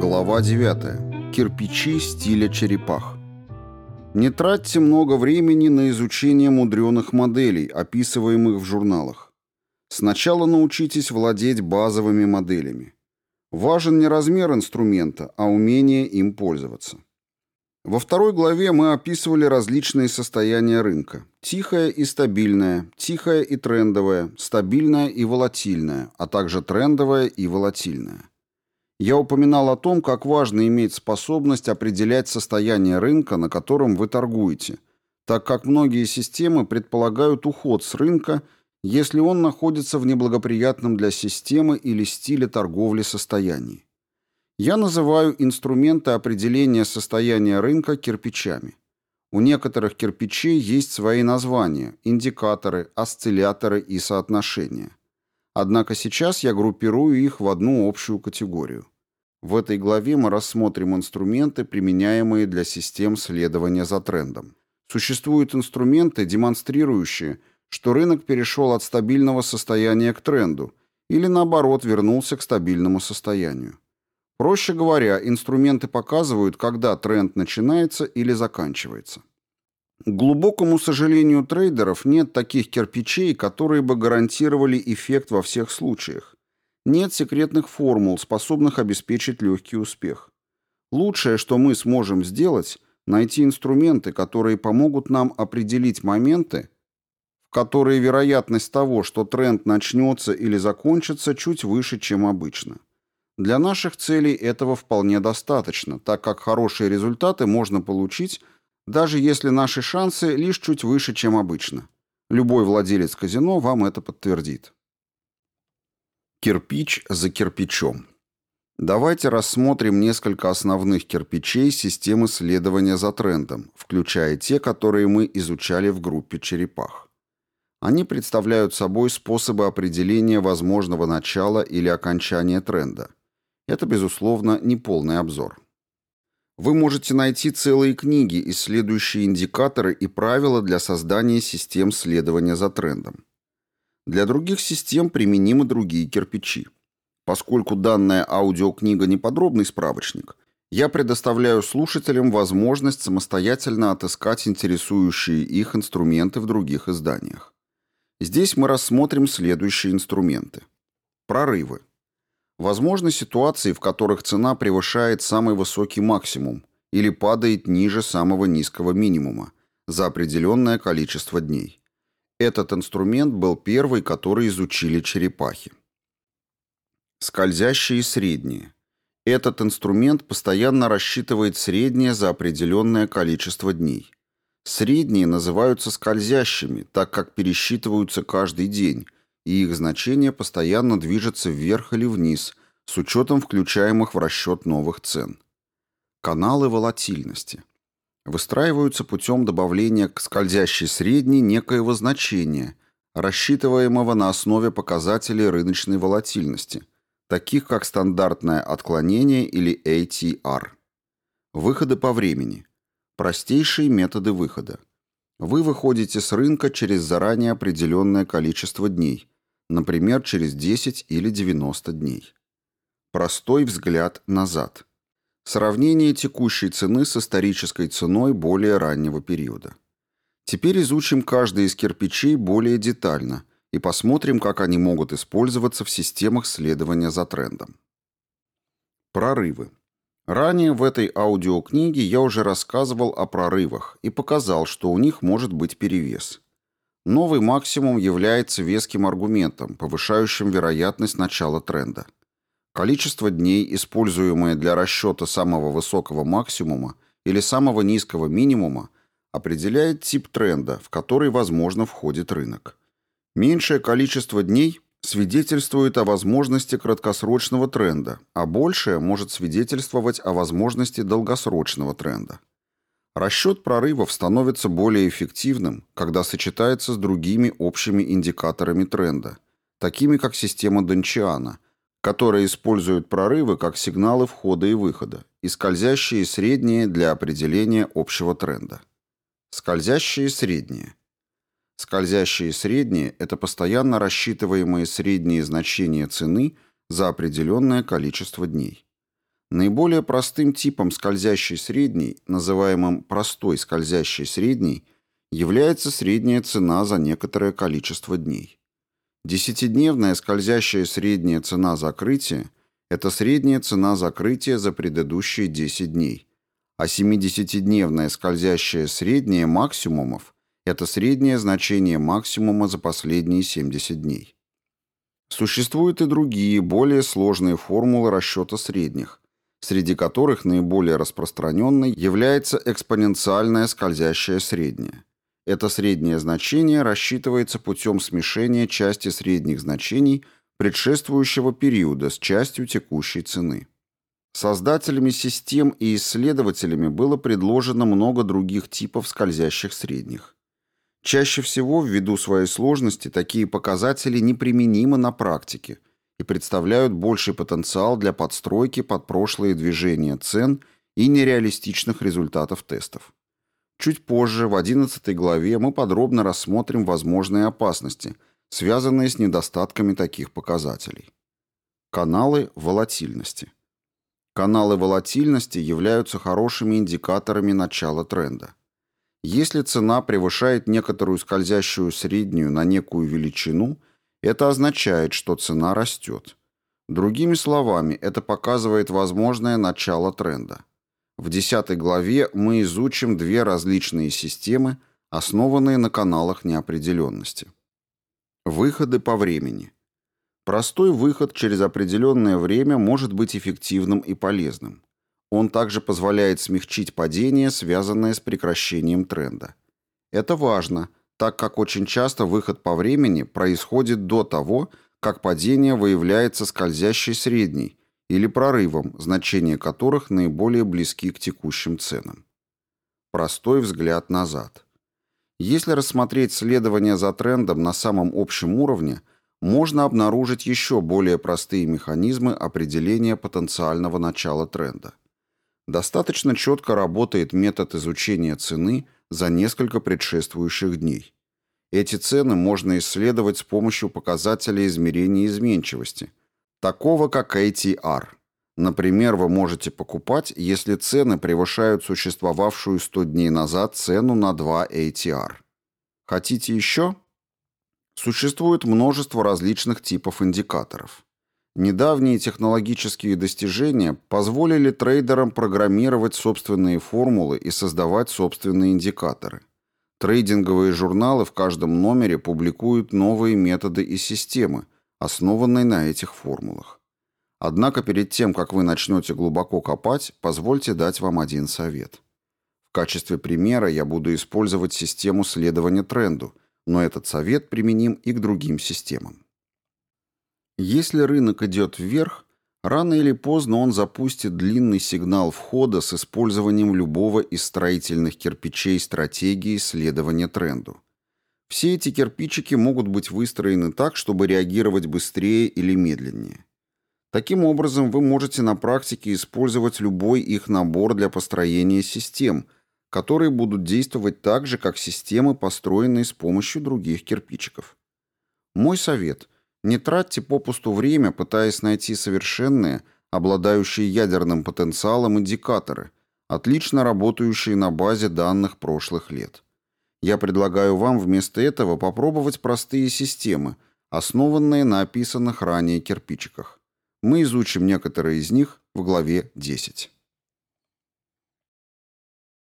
Глава 9. Кирпичи стиля черепах. Не тратьте много времени на изучение мудреных моделей, описываемых в журналах. Сначала научитесь владеть базовыми моделями. Важен не размер инструмента, а умение им пользоваться. Во второй главе мы описывали различные состояния рынка. Тихое и стабильное, тихое и трендовое, стабильное и волатильное, а также трендовое и волатильное. Я упоминал о том, как важно иметь способность определять состояние рынка, на котором вы торгуете, так как многие системы предполагают уход с рынка, если он находится в неблагоприятном для системы или стиле торговли состоянии. Я называю инструменты определения состояния рынка кирпичами. У некоторых кирпичей есть свои названия – индикаторы, осцилляторы и соотношения. Однако сейчас я группирую их в одну общую категорию. В этой главе мы рассмотрим инструменты, применяемые для систем следования за трендом. Существуют инструменты, демонстрирующие, что рынок перешел от стабильного состояния к тренду или наоборот вернулся к стабильному состоянию. Проще говоря, инструменты показывают, когда тренд начинается или заканчивается. К глубокому сожалению трейдеров нет таких кирпичей, которые бы гарантировали эффект во всех случаях. Нет секретных формул, способных обеспечить легкий успех. Лучшее, что мы сможем сделать, найти инструменты, которые помогут нам определить моменты, в которые вероятность того, что тренд начнется или закончится, чуть выше, чем обычно. Для наших целей этого вполне достаточно, так как хорошие результаты можно получить – даже если наши шансы лишь чуть выше, чем обычно. Любой владелец казино вам это подтвердит. Кирпич за кирпичом. Давайте рассмотрим несколько основных кирпичей системы следования за трендом, включая те, которые мы изучали в группе черепах. Они представляют собой способы определения возможного начала или окончания тренда. Это, безусловно, не полный обзор. Вы можете найти целые книги, исследующие индикаторы и правила для создания систем следования за трендом. Для других систем применимы другие кирпичи. Поскольку данная аудиокнига не подробный справочник, я предоставляю слушателям возможность самостоятельно отыскать интересующие их инструменты в других изданиях. Здесь мы рассмотрим следующие инструменты. Прорывы. Возможны ситуации, в которых цена превышает самый высокий максимум или падает ниже самого низкого минимума за определенное количество дней. Этот инструмент был первый, который изучили черепахи. Скользящие средние. Этот инструмент постоянно рассчитывает среднее за определенное количество дней. Средние называются скользящими, так как пересчитываются каждый день, и их значение постоянно движется вверх или вниз с учетом включаемых в расчет новых цен. Каналы волатильности. Выстраиваются путем добавления к скользящей средней некоего значения, рассчитываемого на основе показателей рыночной волатильности, таких как стандартное отклонение или ATR. Выходы по времени. Простейшие методы выхода. Вы выходите с рынка через заранее определенное количество дней, например, через 10 или 90 дней. Простой взгляд назад. Сравнение текущей цены с исторической ценой более раннего периода. Теперь изучим каждый из кирпичей более детально и посмотрим, как они могут использоваться в системах следования за трендом. Прорывы. Ранее в этой аудиокниге я уже рассказывал о прорывах и показал, что у них может быть перевес. Новый максимум является веским аргументом, повышающим вероятность начала тренда. Количество дней, используемое для расчета самого высокого максимума или самого низкого минимума, определяет тип тренда, в который, возможно, входит рынок. Меньшее количество дней свидетельствует о возможности краткосрочного тренда, а большее может свидетельствовать о возможности долгосрочного тренда. Расчет прорывов становится более эффективным, когда сочетается с другими общими индикаторами тренда, такими как система Дончиана, которая использует прорывы как сигналы входа и выхода, и скользящие средние для определения общего тренда. Скользящие средние. Скользящие средние – это постоянно рассчитываемые средние значения цены за определенное количество дней. Наиболее простым типом скользящей средней, называемым простой скользящей средней, является средняя цена за некоторое количество дней. Десятидневная скользящая средняя цена закрытия – это средняя цена закрытия за предыдущие 10 дней, а 70-дневная скользящая средняя максимумов – это среднее значение максимума за последние 70 дней. Существуют и другие, более сложные формулы расчета средних, среди которых наиболее распространенной является экспоненциальное скользящее среднее. Это среднее значение рассчитывается путем смешения части средних значений предшествующего периода с частью текущей цены. Создателями систем и исследователями было предложено много других типов скользящих средних. Чаще всего, ввиду своей сложности, такие показатели неприменимы на практике и представляют больший потенциал для подстройки под прошлые движения цен и нереалистичных результатов тестов. Чуть позже, в 11 главе, мы подробно рассмотрим возможные опасности, связанные с недостатками таких показателей. Каналы волатильности. Каналы волатильности являются хорошими индикаторами начала тренда. Если цена превышает некоторую скользящую среднюю на некую величину, это означает, что цена растет. Другими словами, это показывает возможное начало тренда. В 10 главе мы изучим две различные системы, основанные на каналах неопределенности. Выходы по времени. Простой выход через определенное время может быть эффективным и полезным. Он также позволяет смягчить падение, связанное с прекращением тренда. Это важно, так как очень часто выход по времени происходит до того, как падение выявляется скользящей средней или прорывом, значения которых наиболее близки к текущим ценам. Простой взгляд назад. Если рассмотреть следование за трендом на самом общем уровне – можно обнаружить еще более простые механизмы определения потенциального начала тренда. Достаточно четко работает метод изучения цены за несколько предшествующих дней. Эти цены можно исследовать с помощью показателя измерения изменчивости, такого как ATR. Например, вы можете покупать, если цены превышают существовавшую 100 дней назад цену на 2 ATR. Хотите еще? Существует множество различных типов индикаторов. Недавние технологические достижения позволили трейдерам программировать собственные формулы и создавать собственные индикаторы. Трейдинговые журналы в каждом номере публикуют новые методы и системы, основанные на этих формулах. Однако перед тем, как вы начнете глубоко копать, позвольте дать вам один совет. В качестве примера я буду использовать систему следования тренду – но этот совет применим и к другим системам. Если рынок идет вверх, рано или поздно он запустит длинный сигнал входа с использованием любого из строительных кирпичей стратегии следования тренду. Все эти кирпичики могут быть выстроены так, чтобы реагировать быстрее или медленнее. Таким образом, вы можете на практике использовать любой их набор для построения систем – которые будут действовать так же, как системы, построенные с помощью других кирпичиков. Мой совет – не тратьте попусту время, пытаясь найти совершенные, обладающие ядерным потенциалом индикаторы, отлично работающие на базе данных прошлых лет. Я предлагаю вам вместо этого попробовать простые системы, основанные на описанных ранее кирпичиках. Мы изучим некоторые из них в главе 10.